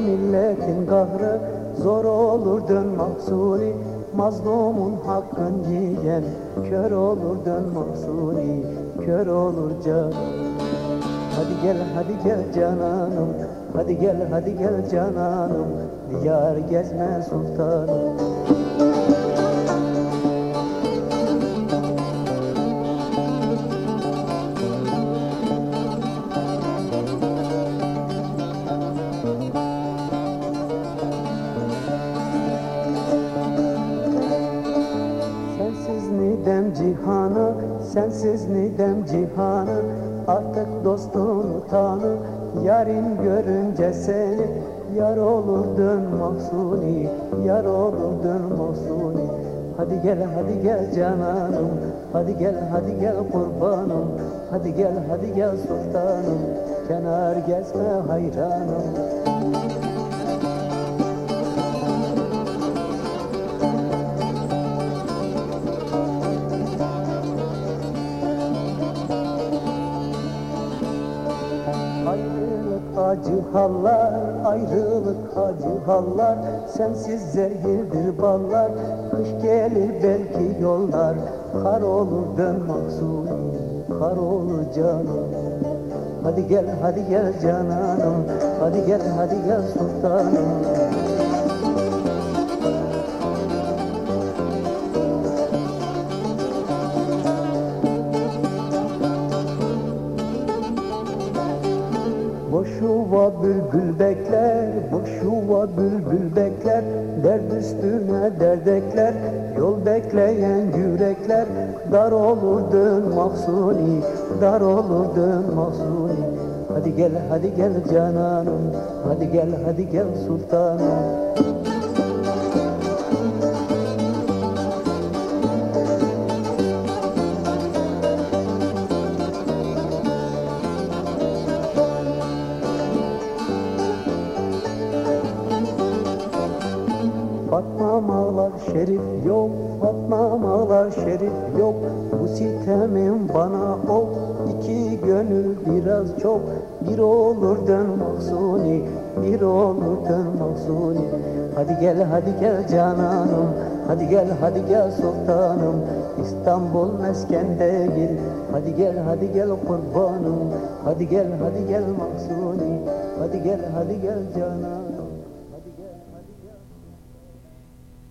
milletin kahrı Zor olur dön mahsuli Mazlumun hakkın yiyen Kör olur dön mahsuni Kör olur can Hadi gel hadi gel cananım Hadi gel hadi gel cananım Diyar gezme sultanım cihanı, sensiz nidem cihanı Artık dostun tanı, yarın görünce seni. Yar olur dön mahsuni, yar olur dön mahsuni. Hadi gel hadi gel cananım, hadi gel hadi gel kurbanım. Hadi gel hadi gel sultanım, kenar gezme hayranım Ayrılık acı hallar, ayrılık acı hallar. Sensiz zehirdir ballar, kış gelir belki yollar. Kar olur dön mahzuni, kar olur canım. Hadi gel hadi gel cananım, hadi gel hadi gel sultanım Boş yuva bülbül bekler, boş yuva bülbül bekler Derd üstüne dert ekler, yol bekleyen yürekler. Dar olur dön mahsuni, dar olur dön mahsuni Hadi gel hadi gel cananım, hadi gel hadi gel sultanım Fatma ağlar şerif yok, Fatma ağlar şerif yok. Bu sitemin bana o iki gönül biraz çok. Bir olur dön mahsuni, bir olur dön mahsuni Hadi gel hadi gel cananım, hadi gel hadi gel sultanım. İstanbul mesken değil, hadi gel hadi gel kurbanım. Hadi gel hadi gel mahsuni, hadi gel hadi gel cananım